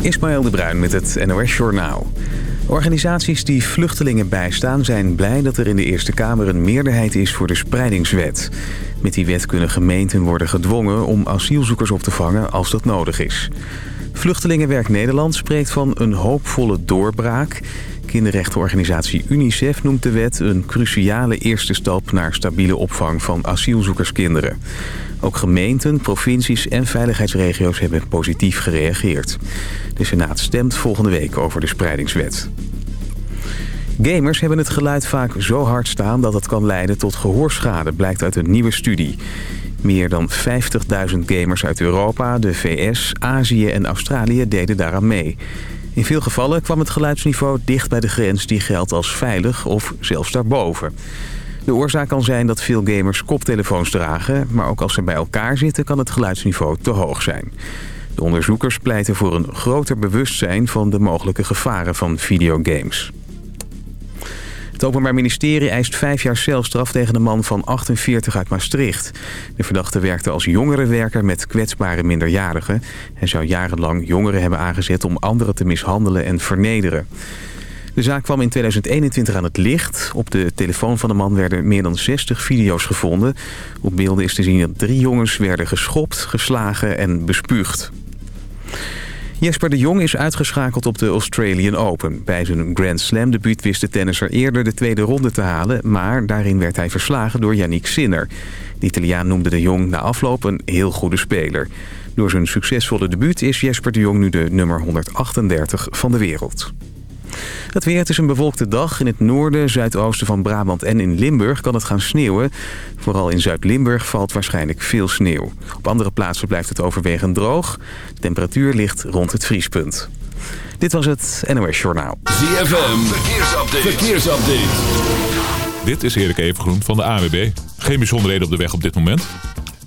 Ismaël de Bruin met het NOS Journaal. Organisaties die vluchtelingen bijstaan zijn blij dat er in de Eerste Kamer een meerderheid is voor de spreidingswet. Met die wet kunnen gemeenten worden gedwongen om asielzoekers op te vangen als dat nodig is. Vluchtelingenwerk Nederland spreekt van een hoopvolle doorbraak. Kinderrechtenorganisatie UNICEF noemt de wet een cruciale eerste stap naar stabiele opvang van asielzoekerskinderen. Ook gemeenten, provincies en veiligheidsregio's hebben positief gereageerd. De Senaat stemt volgende week over de spreidingswet. Gamers hebben het geluid vaak zo hard staan dat het kan leiden tot gehoorschade, blijkt uit een nieuwe studie. Meer dan 50.000 gamers uit Europa, de VS, Azië en Australië deden daaraan mee. In veel gevallen kwam het geluidsniveau dicht bij de grens die geldt als veilig of zelfs daarboven. De oorzaak kan zijn dat veel gamers koptelefoons dragen... maar ook als ze bij elkaar zitten kan het geluidsniveau te hoog zijn. De onderzoekers pleiten voor een groter bewustzijn... van de mogelijke gevaren van videogames. Het Openbaar Ministerie eist vijf jaar celstraf tegen een man van 48 uit Maastricht. De verdachte werkte als jongerenwerker met kwetsbare minderjarigen. Hij zou jarenlang jongeren hebben aangezet om anderen te mishandelen en vernederen. De zaak kwam in 2021 aan het licht. Op de telefoon van de man werden meer dan 60 video's gevonden. Op beelden is te zien dat drie jongens werden geschopt, geslagen en bespuugd. Jesper de Jong is uitgeschakeld op de Australian Open. Bij zijn Grand Slam debuut wist de tennisser eerder de tweede ronde te halen... maar daarin werd hij verslagen door Yannick Sinner. De Italiaan noemde de Jong na afloop een heel goede speler. Door zijn succesvolle debuut is Jesper de Jong nu de nummer 138 van de wereld. Het weer, het is een bewolkte dag. In het noorden, zuidoosten van Brabant en in Limburg kan het gaan sneeuwen. Vooral in Zuid-Limburg valt waarschijnlijk veel sneeuw. Op andere plaatsen blijft het overwegend droog. De temperatuur ligt rond het vriespunt. Dit was het NOS Journaal. ZFM, verkeersupdate. verkeersupdate. Dit is Erik Evengroen van de AWB. Geen bijzonderheden op de weg op dit moment.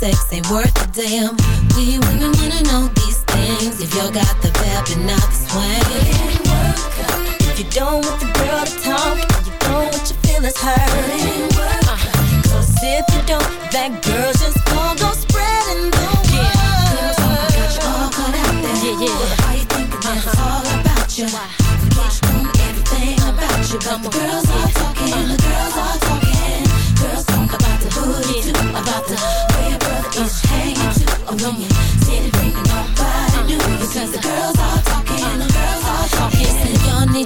Sex ain't worth a damn. We women wanna know these things. If y'all got the vibe and not the swing. If you don't want the girl to talk, you don't want your feelings hurt.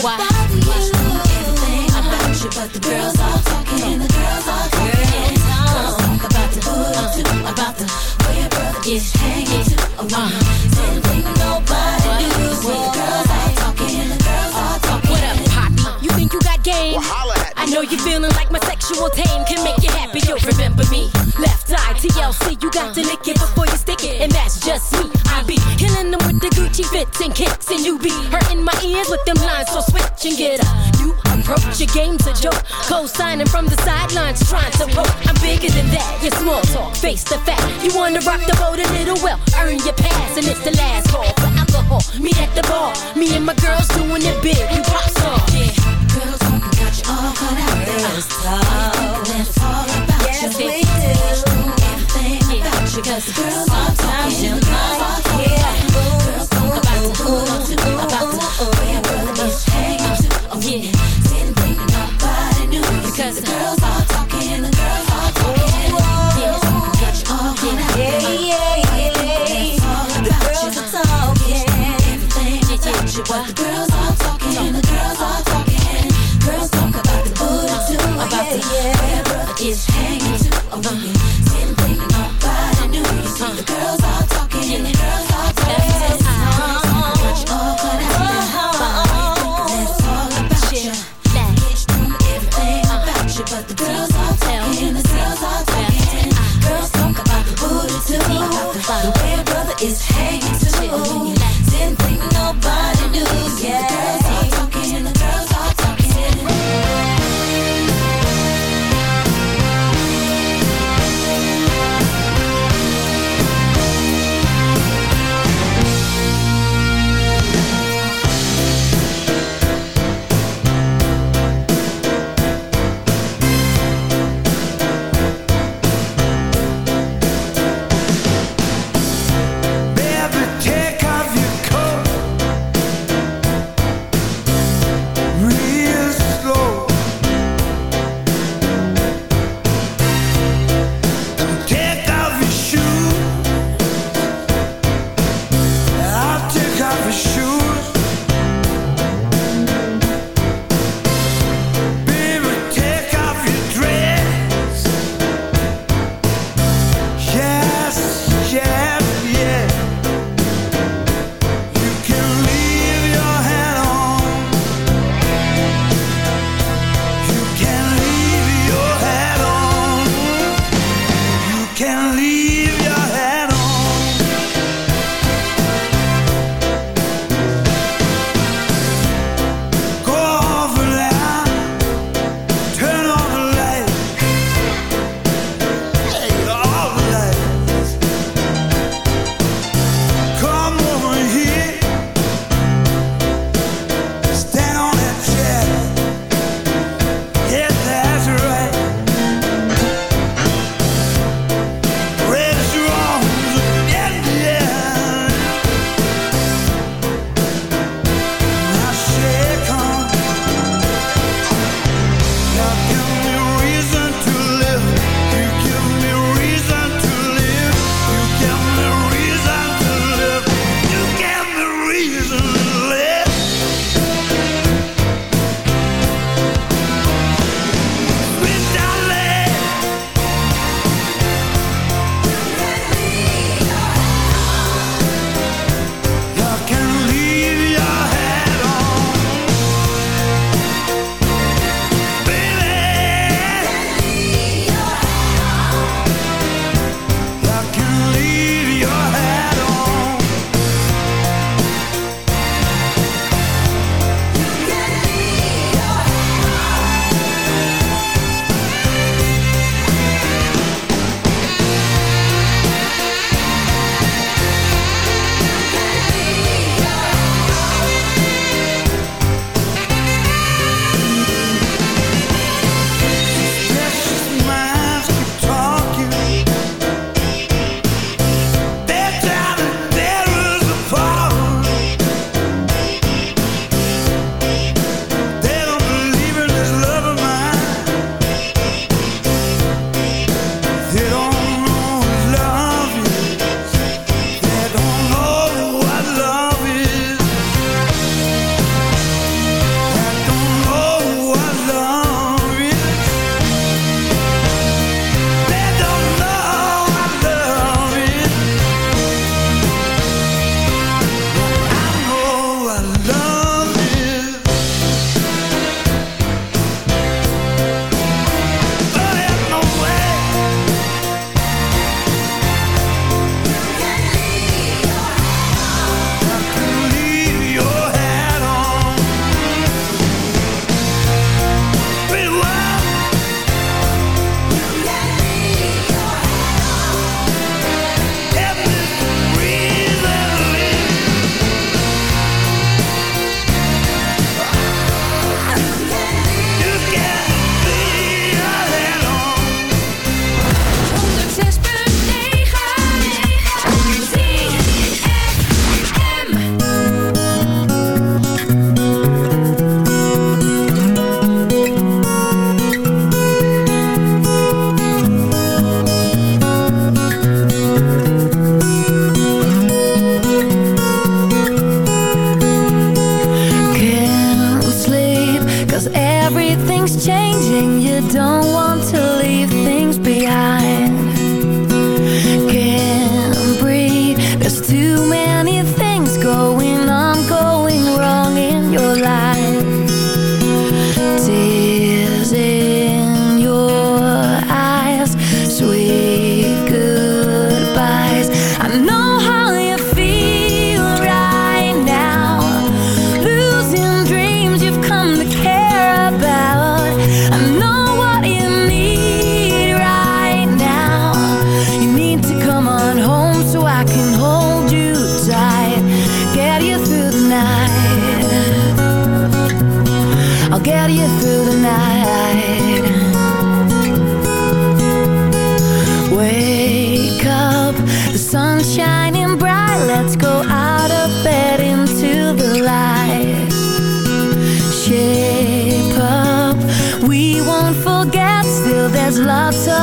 about you? Why? everything about you, but the girls all talking, the girls all talking. Girls talk about the booty too, about the way your brother is hanging too. Oh, uh, say the thing nobody knew. When the girls all talking, the girls all talking. What up, Poppy? You think you got game? I know you're feeling like my sexual tame can make TLC, you got to lick it before you stick it, and that's just me. I be killing them with the Gucci fits and kicks, and you be hurting my ears with them lines. So switch and get a new approach. Your game's a joke. Co-signing from the sidelines, trying to poke. I'm bigger than that. Your small talk, face the fact. You wanna rock the boat a little well, earn your pass, and it's the last call for alcohol. Meet at the bar, me and my girls doing it big. We pop star. Yeah. Girls talking got you all cut out there. Let's talk. It's all about Yes, you. we do cause the girls are top, in the club. Girls, I'm about to.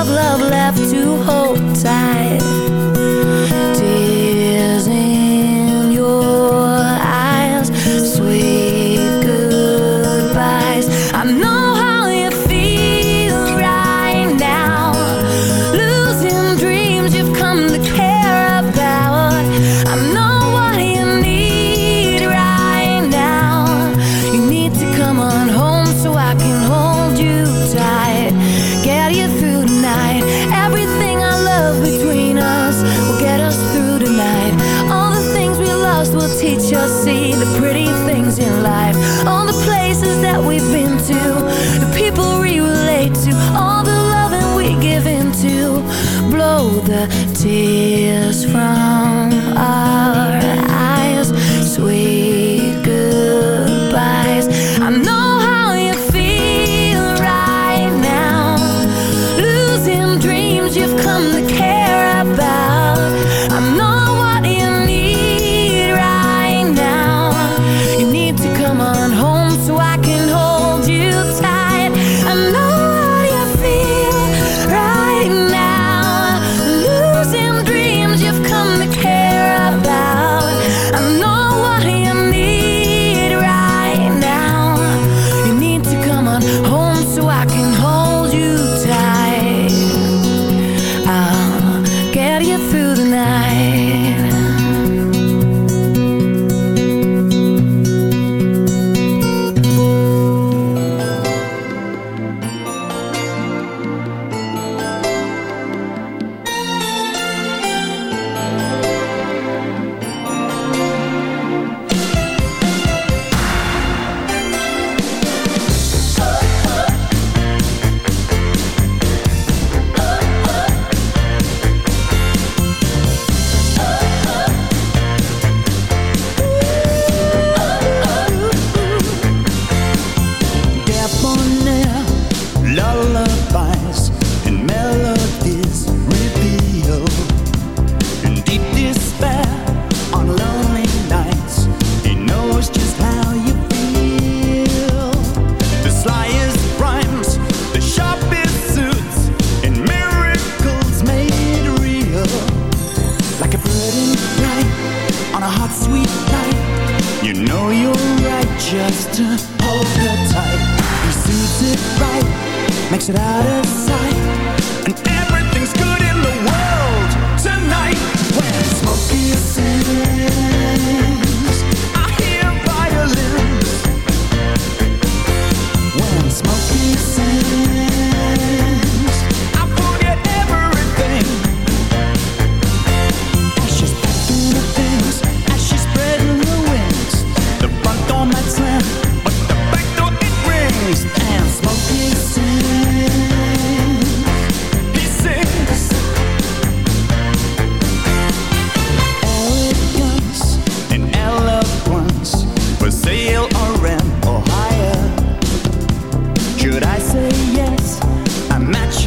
Of love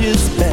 A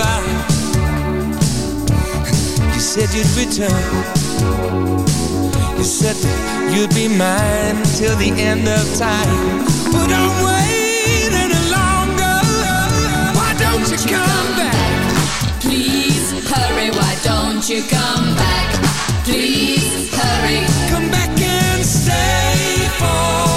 by. You said you'd return. You said you'd be mine till the end of time. But I'm waiting longer. Why don't you come back? Please hurry. Why don't you come back? Please hurry. Come back and stay for.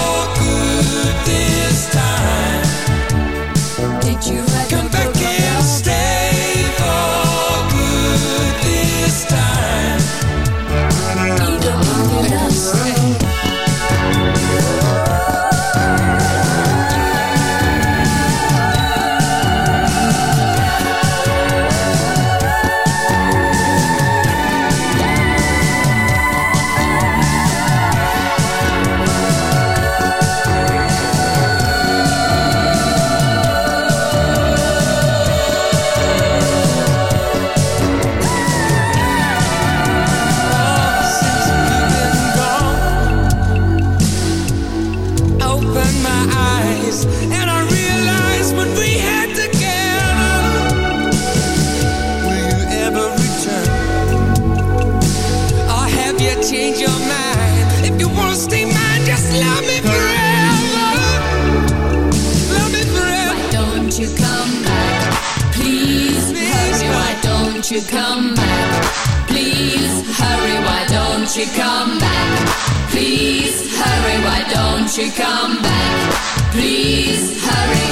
She come back? Please hurry.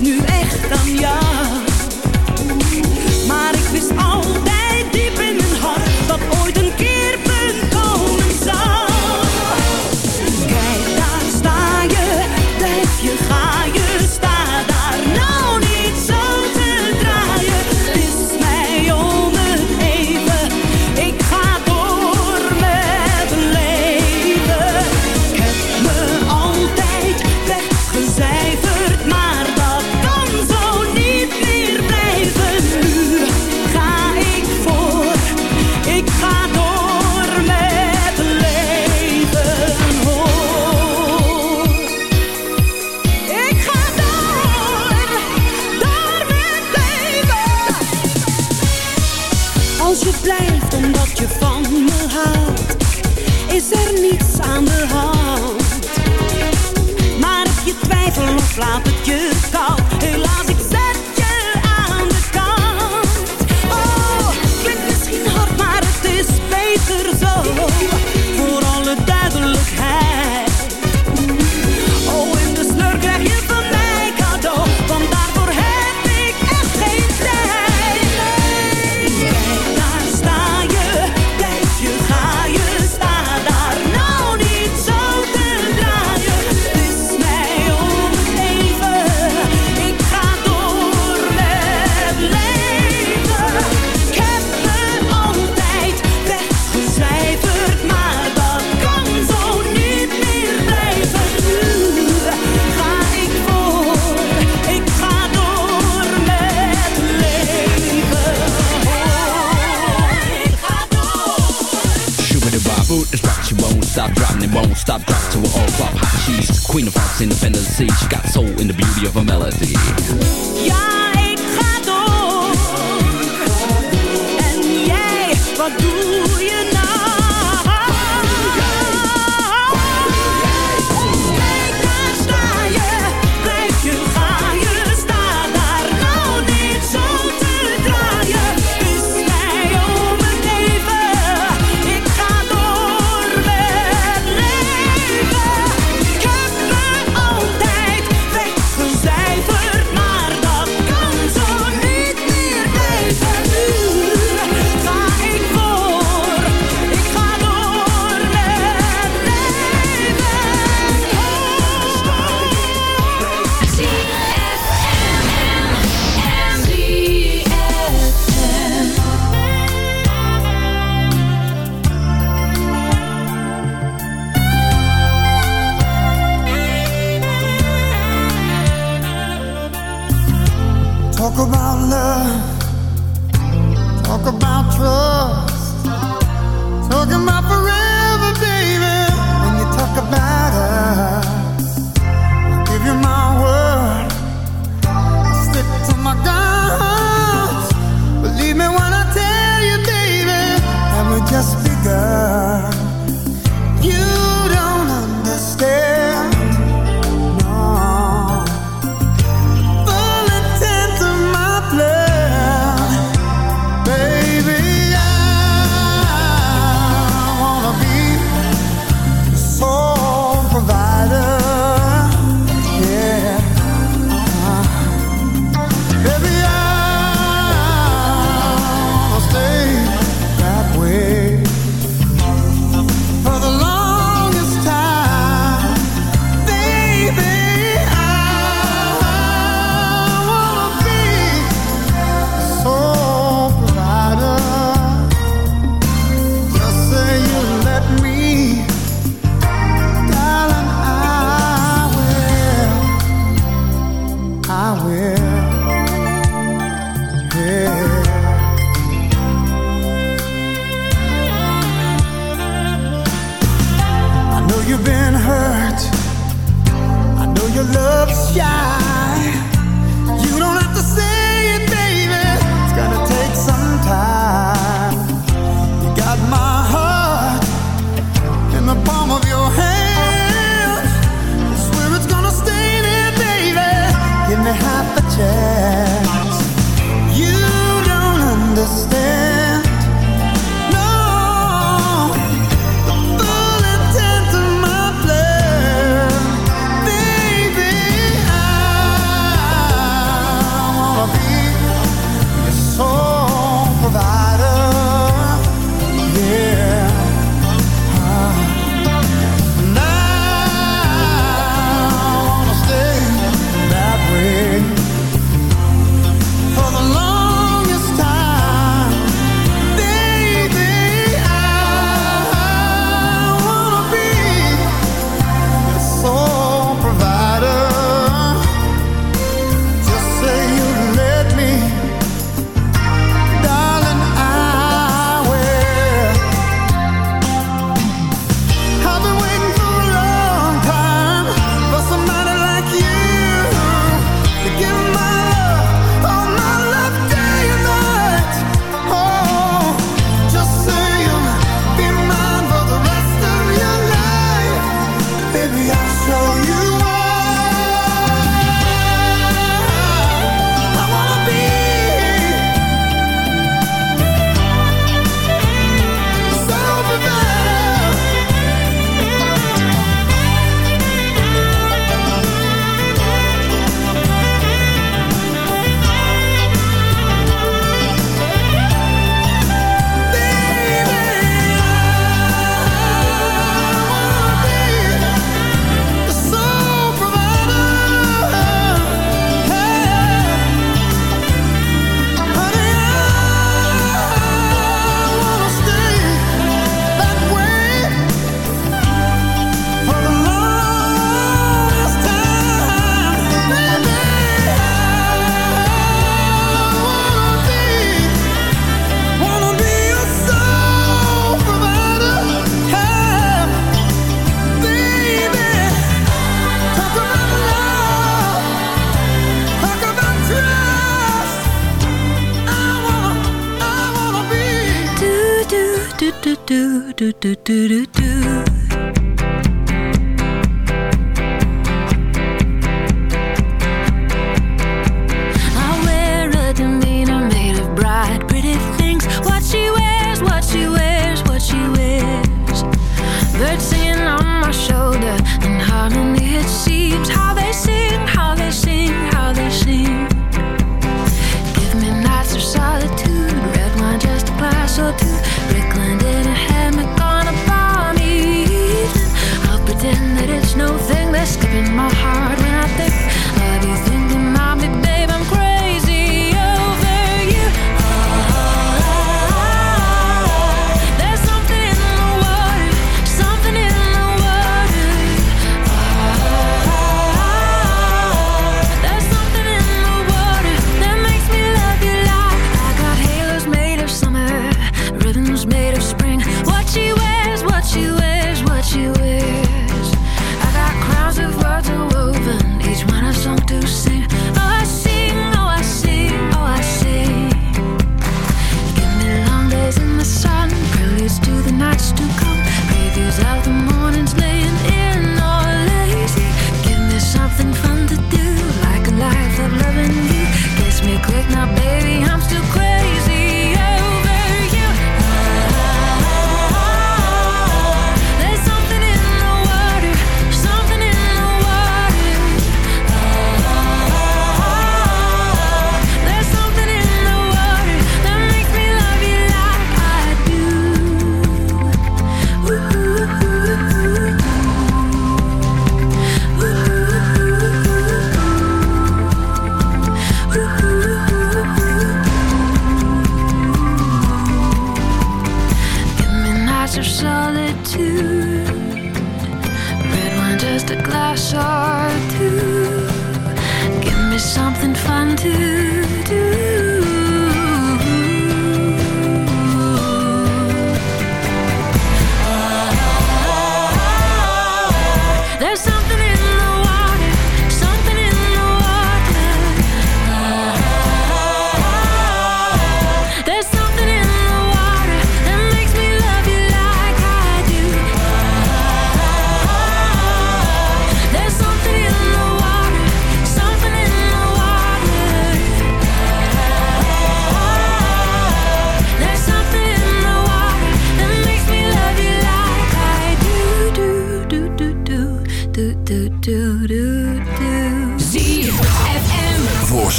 nu echt aan jou. Boot is rock, she won't stop dropping, it won't stop drop to an all flop. She's queen of hearts, sea. She got soul in the beauty of her melody. Ja, ik ga door. En jij, wat doe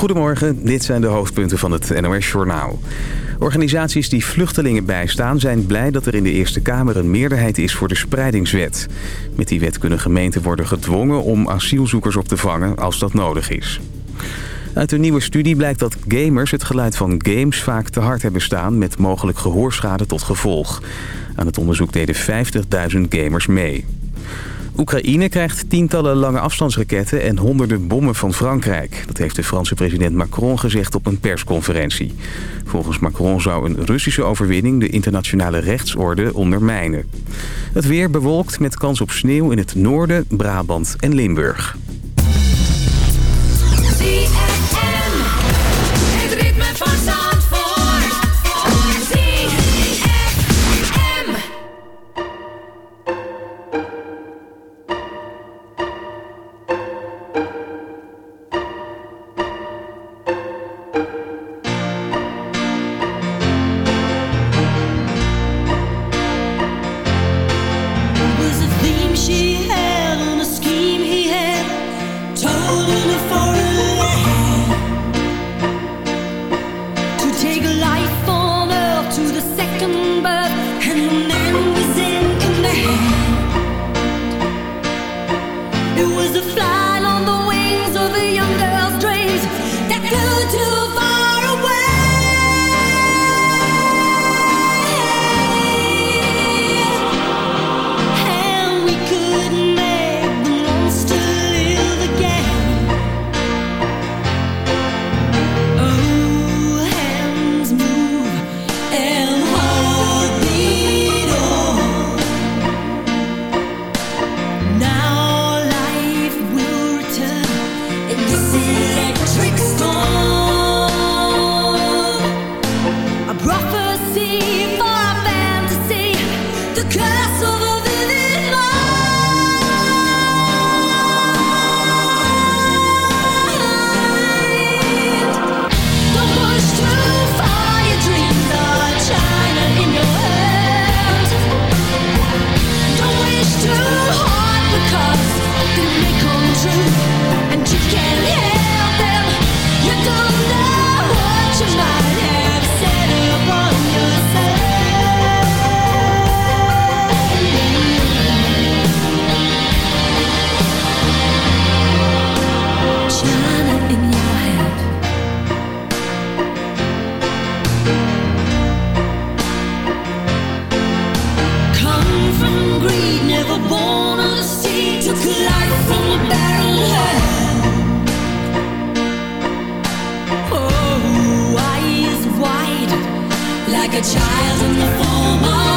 Goedemorgen, dit zijn de hoofdpunten van het NOS-journaal. Organisaties die vluchtelingen bijstaan zijn blij dat er in de Eerste Kamer een meerderheid is voor de spreidingswet. Met die wet kunnen gemeenten worden gedwongen om asielzoekers op te vangen als dat nodig is. Uit een nieuwe studie blijkt dat gamers het geluid van games vaak te hard hebben staan... met mogelijk gehoorschade tot gevolg. Aan het onderzoek deden 50.000 gamers mee. Oekraïne krijgt tientallen lange afstandsraketten en honderden bommen van Frankrijk. Dat heeft de Franse president Macron gezegd op een persconferentie. Volgens Macron zou een Russische overwinning de internationale rechtsorde ondermijnen. Het weer bewolkt met kans op sneeuw in het noorden, Brabant en Limburg. like a child in the form of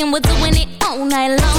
and we're doing it all night long.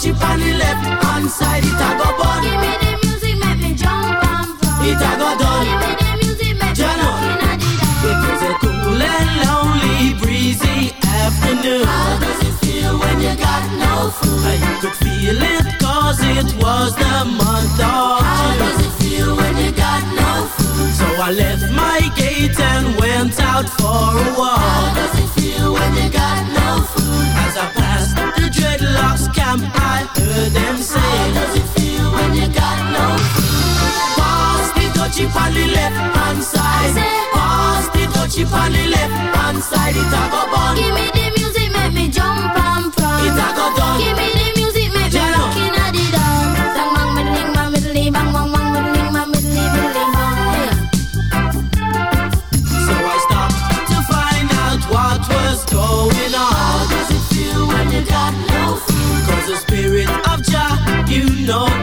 Pass the on the left hand side. It a go bun. give me the music, make me jump and from. It a go done. Give me the music, make me rockin' at. It was a cool and lonely, breezy afternoon. How does it feel when you got no food? I could feel it cause it was the month of How does it feel when you got no food? So I left my gate and went out for a walk. How does it feel when you got no food? As I passed the dreadlocks camp, I heard them say, How does it feel when you got no food? Pass the dutchie on the left hand side. Pass the dutchie on the left hand side. It a go bun. Give me the music, make me jump and from. It a go done.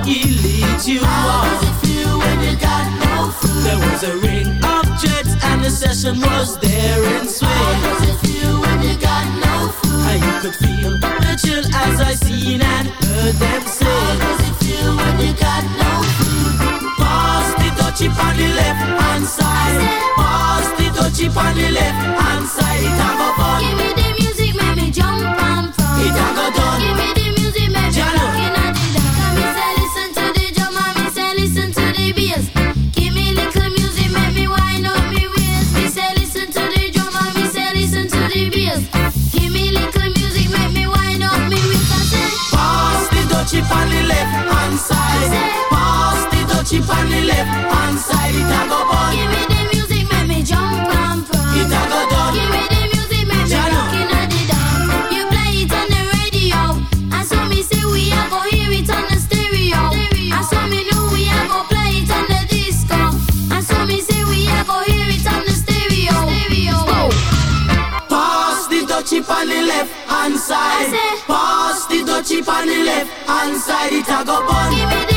He leads you How on. does it feel when you got no food? There was a ring of jets and the session was there in swing. How does it feel when you got no food? And you could feel the chill as I seen and heard them say. How does it feel when you got no food? Pass the dutchie on the left hand side. Pass the dutchie on the left hand side. It a go fun. Give me the music, make me jump and from. It a go done. Give me say- Pass the dutchie on the left hand side. It a go bun.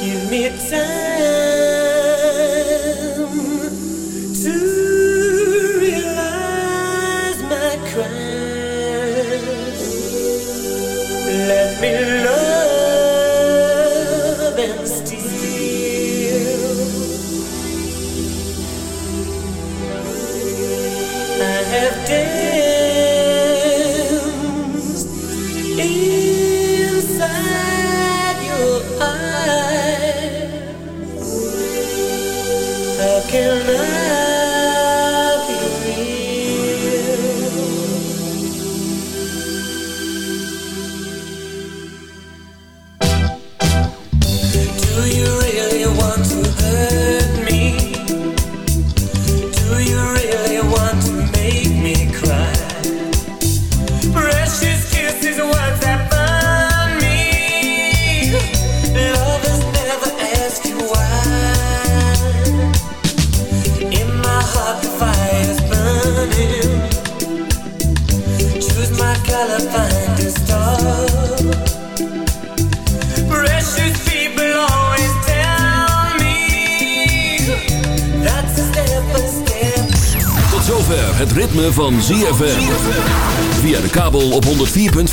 Give me time.